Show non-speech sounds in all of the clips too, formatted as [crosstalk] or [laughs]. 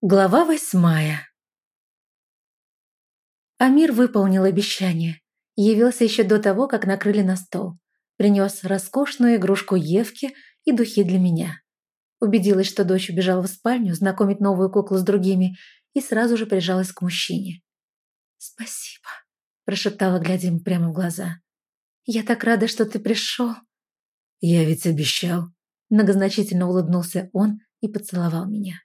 Глава восьмая Амир выполнил обещание. Явился еще до того, как накрыли на стол. Принес роскошную игрушку Евки и духи для меня. Убедилась, что дочь убежала в спальню знакомить новую куклу с другими и сразу же прижалась к мужчине. «Спасибо», – прошептала, глядя ему прямо в глаза. «Я так рада, что ты пришел». «Я ведь обещал», – многозначительно улыбнулся он и поцеловал меня.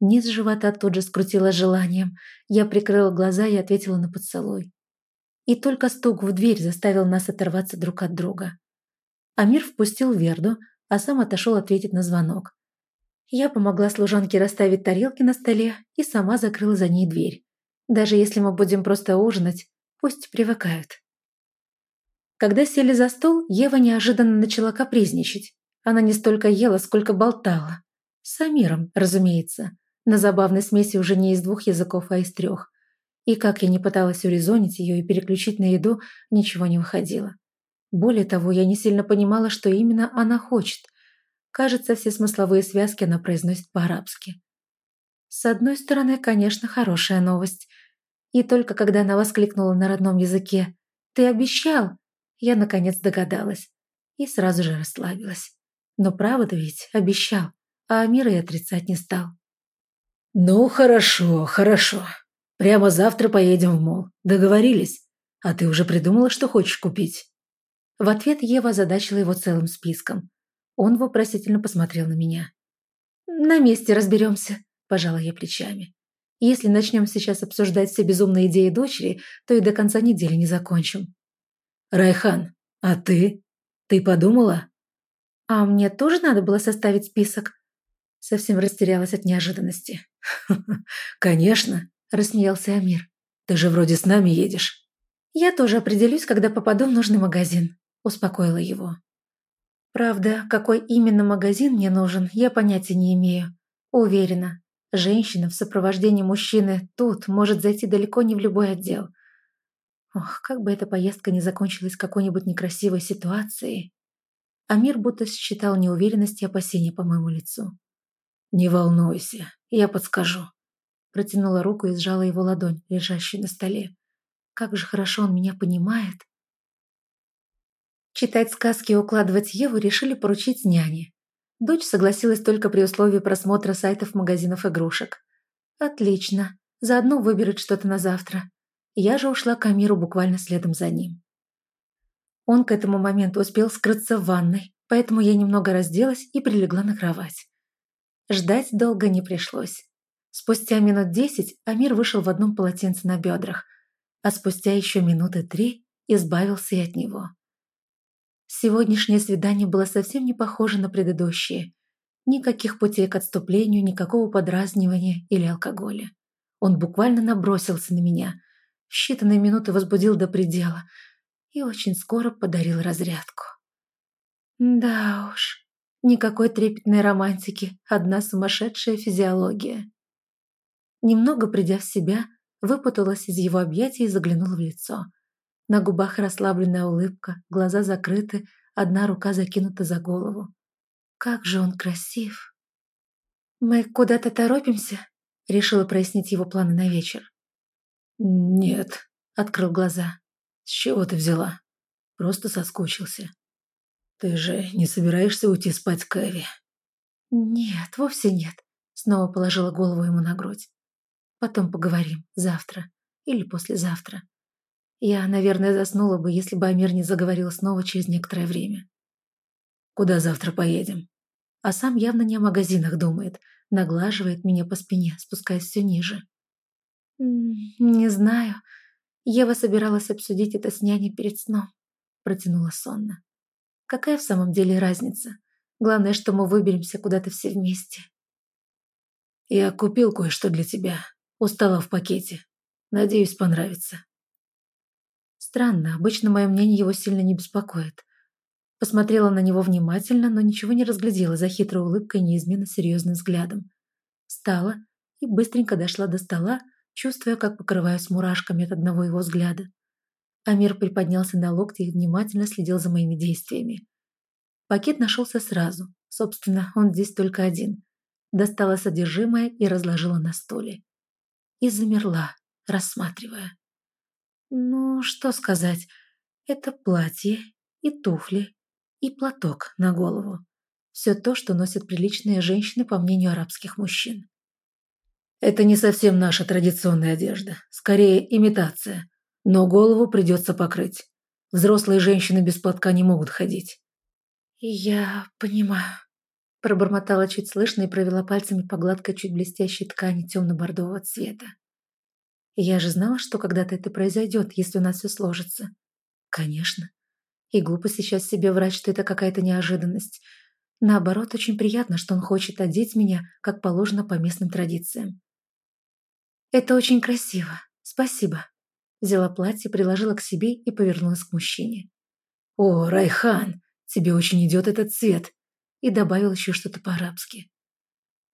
Низ живота тут же скрутило желанием. Я прикрыла глаза и ответила на поцелуй. И только стук в дверь заставил нас оторваться друг от друга. Амир впустил Верду, а сам отошел ответить на звонок. Я помогла служанке расставить тарелки на столе и сама закрыла за ней дверь. Даже если мы будем просто ужинать, пусть привыкают. Когда сели за стол, Ева неожиданно начала капризничать. Она не столько ела, сколько болтала. С Амиром, разумеется. На забавной смеси уже не из двух языков, а из трех. И как я не пыталась урезонить ее и переключить на еду, ничего не выходило. Более того, я не сильно понимала, что именно она хочет. Кажется, все смысловые связки она произносит по-арабски. С одной стороны, конечно, хорошая новость. И только когда она воскликнула на родном языке «Ты обещал!», я наконец догадалась. И сразу же расслабилась. Но правда ведь обещал, а Амира и отрицать не стал. «Ну, хорошо, хорошо. Прямо завтра поедем в мол. Договорились? А ты уже придумала, что хочешь купить?» В ответ Ева озадачила его целым списком. Он вопросительно посмотрел на меня. «На месте разберемся», – пожала я плечами. «Если начнем сейчас обсуждать все безумные идеи дочери, то и до конца недели не закончим». «Райхан, а ты? Ты подумала?» «А мне тоже надо было составить список?» Совсем растерялась от неожиданности. [laughs] «Конечно», – рассмеялся Амир. «Ты же вроде с нами едешь». «Я тоже определюсь, когда попаду в нужный магазин», – успокоила его. «Правда, какой именно магазин мне нужен, я понятия не имею. Уверена, женщина в сопровождении мужчины тут может зайти далеко не в любой отдел. Ох, как бы эта поездка не закончилась какой-нибудь некрасивой ситуацией». Амир будто считал неуверенность и опасения по моему лицу. «Не волнуйся, я подскажу». Протянула руку и сжала его ладонь, лежащую на столе. Как же хорошо он меня понимает. Читать сказки и укладывать Еву решили поручить няне. Дочь согласилась только при условии просмотра сайтов магазинов игрушек. Отлично. Заодно выберет что-то на завтра. Я же ушла к Амиру буквально следом за ним. Он к этому моменту успел скрыться в ванной, поэтому я немного разделась и прилегла на кровать. Ждать долго не пришлось. Спустя минут десять Амир вышел в одном полотенце на бедрах, а спустя еще минуты три избавился и от него. Сегодняшнее свидание было совсем не похоже на предыдущие. Никаких путей к отступлению, никакого подразнивания или алкоголя. Он буквально набросился на меня, в считанные минуты возбудил до предела и очень скоро подарил разрядку. Да уж, Никакой трепетной романтики, одна сумасшедшая физиология. Немного придя в себя, выпуталась из его объятий и заглянула в лицо. На губах расслабленная улыбка, глаза закрыты, одна рука закинута за голову. Как же он красив! «Мы куда-то торопимся?» — решила прояснить его планы на вечер. «Нет», — открыл глаза. «С чего ты взяла? Просто соскучился». «Ты же не собираешься уйти спать к Эви?» «Нет, вовсе нет», — снова положила голову ему на грудь. «Потом поговорим, завтра или послезавтра. Я, наверное, заснула бы, если бы Амир не заговорил снова через некоторое время». «Куда завтра поедем?» А сам явно не о магазинах думает, наглаживает меня по спине, спускаясь все ниже. «Не знаю. Ева собиралась обсудить это с няней перед сном», — протянула сонно. Какая в самом деле разница? Главное, что мы выберемся куда-то все вместе. Я купил кое-что для тебя. Устала в пакете. Надеюсь, понравится. Странно, обычно мое мнение его сильно не беспокоит. Посмотрела на него внимательно, но ничего не разглядела за хитрой улыбкой и неизменно серьезным взглядом. Встала и быстренько дошла до стола, чувствуя, как покрываюсь мурашками от одного его взгляда. Амир приподнялся на локти и внимательно следил за моими действиями. Пакет нашелся сразу. Собственно, он здесь только один. достала содержимое и разложила на столе. И замерла, рассматривая. Ну, что сказать, это платье и туфли, и платок на голову. Все то, что носят приличные женщины, по мнению арабских мужчин. Это не совсем наша традиционная одежда, скорее имитация, но голову придется покрыть. Взрослые женщины без платка не могут ходить. Я понимаю. Пробормотала чуть слышно и провела пальцами по гладкой, чуть блестящей ткани темно-бордового цвета. Я же знала, что когда-то это произойдет, если у нас все сложится. Конечно. И глупо сейчас себе врать, что это какая-то неожиданность. Наоборот, очень приятно, что он хочет одеть меня, как положено по местным традициям. «Это очень красиво. Спасибо». Взяла платье, приложила к себе и повернулась к мужчине. «О, Райхан, тебе очень идет этот цвет и добавил еще что-то по-арабски.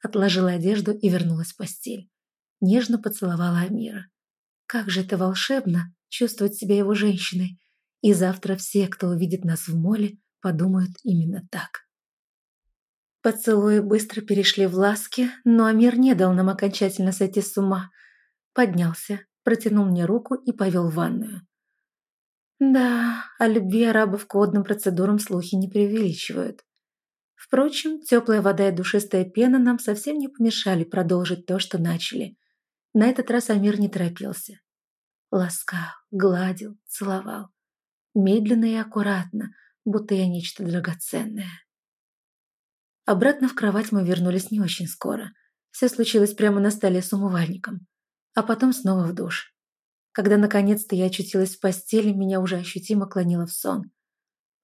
Отложила одежду и вернулась в постель. Нежно поцеловала Амира. Как же это волшебно чувствовать себя его женщиной. И завтра все, кто увидит нас в моле, подумают именно так. Поцелуи быстро перешли в ласки, но Амир не дал нам окончательно сойти с ума. Поднялся, протянул мне руку и повел в ванную. Да, о любви арабов к водным процедурам слухи не преувеличивают. Впрочем, теплая вода и душистая пена нам совсем не помешали продолжить то, что начали. На этот раз Амир не торопился. Ласкал, гладил, целовал. Медленно и аккуратно, будто я нечто драгоценное. Обратно в кровать мы вернулись не очень скоро. Все случилось прямо на столе с умывальником. А потом снова в душ. Когда наконец-то я очутилась в постели, меня уже ощутимо клонило в сон.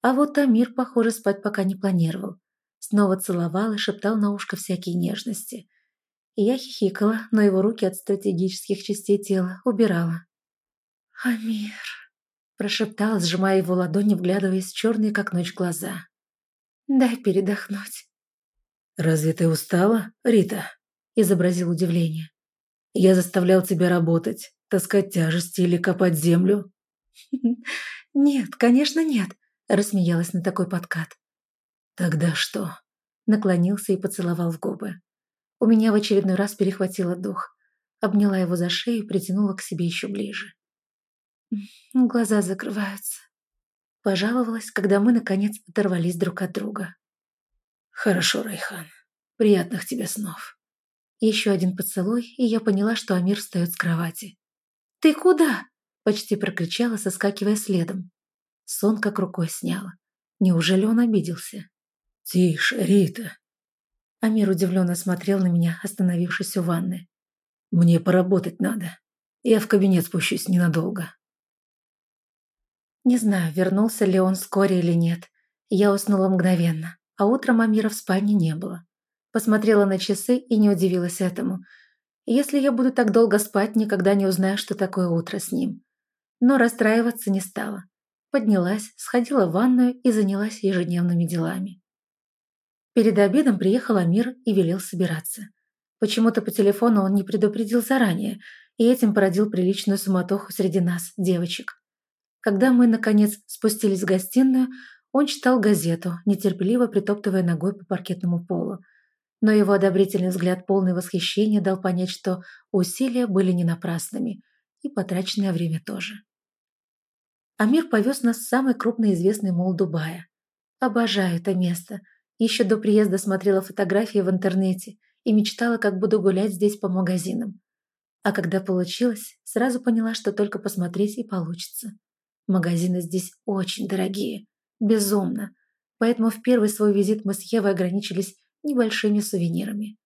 А вот Амир, похоже, спать пока не планировал. Снова целовал и шептал на ушко всякие нежности. И я хихикала, но его руки от стратегических частей тела убирала. «Амир», – прошептала, сжимая его ладони, вглядываясь в черные, как ночь, глаза. «Дай передохнуть». «Разве ты устала, Рита?» – изобразил удивление. «Я заставлял тебя работать, таскать тяжести или копать землю?» [laughs] «Нет, конечно, нет», – рассмеялась на такой подкат. «Тогда что?» Наклонился и поцеловал в губы. У меня в очередной раз перехватило дух. Обняла его за шею и притянула к себе еще ближе. Глаза закрываются. Пожаловалась, когда мы, наконец, оторвались друг от друга. «Хорошо, Райхан. Приятных тебе снов». Еще один поцелуй, и я поняла, что Амир встает с кровати. «Ты куда?» – почти прокричала, соскакивая следом. Сон как рукой сняла. Неужели он обиделся? «Тише, Рита!» Амир удивленно смотрел на меня, остановившись у ванны. «Мне поработать надо. Я в кабинет спущусь ненадолго». Не знаю, вернулся ли он вскоре или нет. Я уснула мгновенно, а утром Амира в спальне не было. Посмотрела на часы и не удивилась этому. Если я буду так долго спать, никогда не узнаю, что такое утро с ним. Но расстраиваться не стала. Поднялась, сходила в ванную и занялась ежедневными делами. Перед обедом приехал Амир и велел собираться. Почему-то по телефону он не предупредил заранее, и этим породил приличную суматоху среди нас, девочек. Когда мы, наконец, спустились в гостиную, он читал газету, нетерпеливо притоптывая ногой по паркетному полу. Но его одобрительный взгляд, полный восхищения, дал понять, что усилия были не напрасными, и потраченное время тоже. Амир повез нас в самый крупный известный мол Дубая. Обожаю это место – еще до приезда смотрела фотографии в интернете и мечтала, как буду гулять здесь по магазинам. А когда получилось, сразу поняла, что только посмотреть и получится. Магазины здесь очень дорогие. Безумно. Поэтому в первый свой визит мы с Евой ограничились небольшими сувенирами.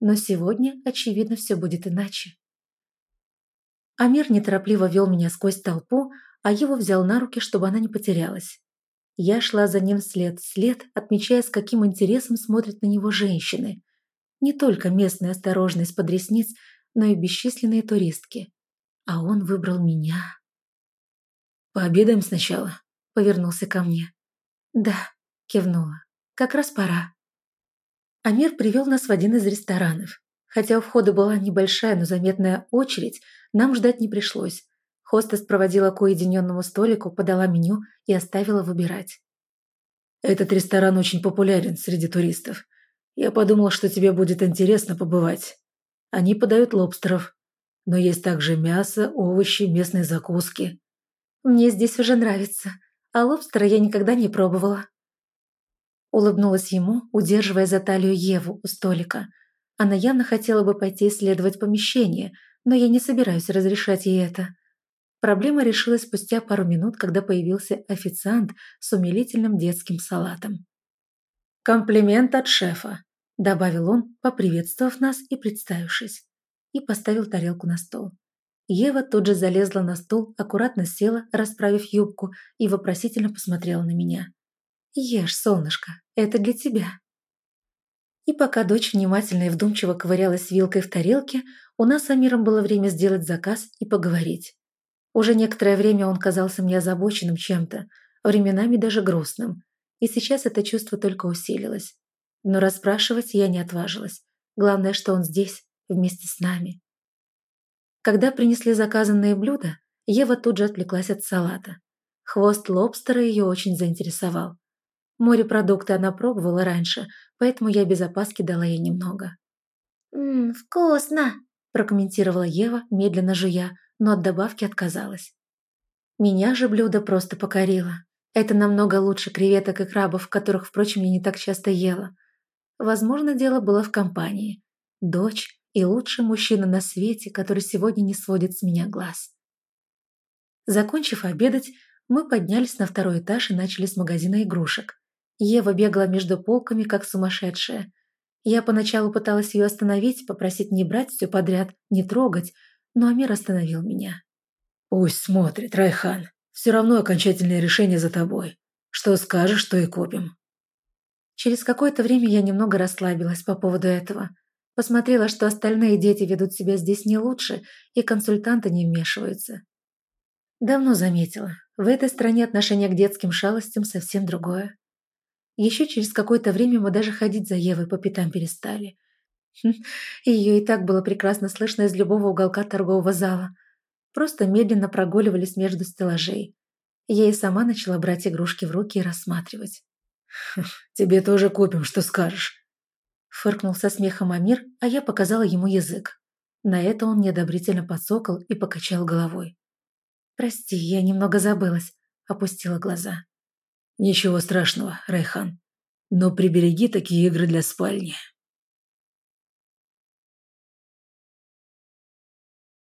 Но сегодня, очевидно, все будет иначе. Амир неторопливо вел меня сквозь толпу, а его взял на руки, чтобы она не потерялась. Я шла за ним след след, отмечая, с каким интересом смотрят на него женщины. Не только местные осторожные из-под ресниц, но и бесчисленные туристки. А он выбрал меня. «Пообедаем сначала», — повернулся ко мне. «Да», — кивнула. «Как раз пора». Амир привел нас в один из ресторанов. Хотя у входа была небольшая, но заметная очередь, нам ждать не пришлось. Хостес проводила к уединенному столику, подала меню и оставила выбирать. «Этот ресторан очень популярен среди туристов. Я подумал, что тебе будет интересно побывать. Они подают лобстеров, но есть также мясо, овощи, местные закуски. Мне здесь уже нравится, а лобстера я никогда не пробовала. Улыбнулась ему, удерживая за талию Еву у столика. Она явно хотела бы пойти исследовать помещение, но я не собираюсь разрешать ей это. Проблема решилась спустя пару минут, когда появился официант с умилительным детским салатом. «Комплимент от шефа», – добавил он, поприветствовав нас и представившись, и поставил тарелку на стол. Ева тут же залезла на стул, аккуратно села, расправив юбку, и вопросительно посмотрела на меня. «Ешь, солнышко, это для тебя». И пока дочь внимательно и вдумчиво ковырялась вилкой в тарелке, у нас с Амиром было время сделать заказ и поговорить. Уже некоторое время он казался мне озабоченным чем-то, временами даже грустным, и сейчас это чувство только усилилось. Но расспрашивать я не отважилась. Главное, что он здесь, вместе с нами. Когда принесли заказанные блюда, Ева тут же отвлеклась от салата. Хвост лобстера ее очень заинтересовал. Морепродукты она пробовала раньше, поэтому я без опаски дала ей немного. «Ммм, вкусно!» – прокомментировала Ева, медленно жуя, но от добавки отказалась. Меня же блюдо просто покорило. Это намного лучше креветок и крабов, которых, впрочем, я не так часто ела. Возможно, дело было в компании. Дочь и лучший мужчина на свете, который сегодня не сводит с меня глаз. Закончив обедать, мы поднялись на второй этаж и начали с магазина игрушек. Ева бегала между полками, как сумасшедшая. Я поначалу пыталась ее остановить, попросить не брать все подряд, не трогать, но Амир остановил меня. «Пусть смотрит, Райхан. Все равно окончательное решение за тобой. Что скажешь, то и купим». Через какое-то время я немного расслабилась по поводу этого. Посмотрела, что остальные дети ведут себя здесь не лучше, и консультанты не вмешиваются. Давно заметила, в этой стране отношение к детским шалостям совсем другое. Еще через какое-то время мы даже ходить за Евой по пятам перестали. Ее и так было прекрасно слышно из любого уголка торгового зала. Просто медленно прогуливались между стеллажей. Я и сама начала брать игрушки в руки и рассматривать. [laughs] «Тебе тоже купим, что скажешь?» Фыркнул со смехом Амир, а я показала ему язык. На это он неодобрительно подсокал и покачал головой. «Прости, я немного забылась», — опустила глаза. «Ничего страшного, Райхан. Но прибереги такие игры для спальни».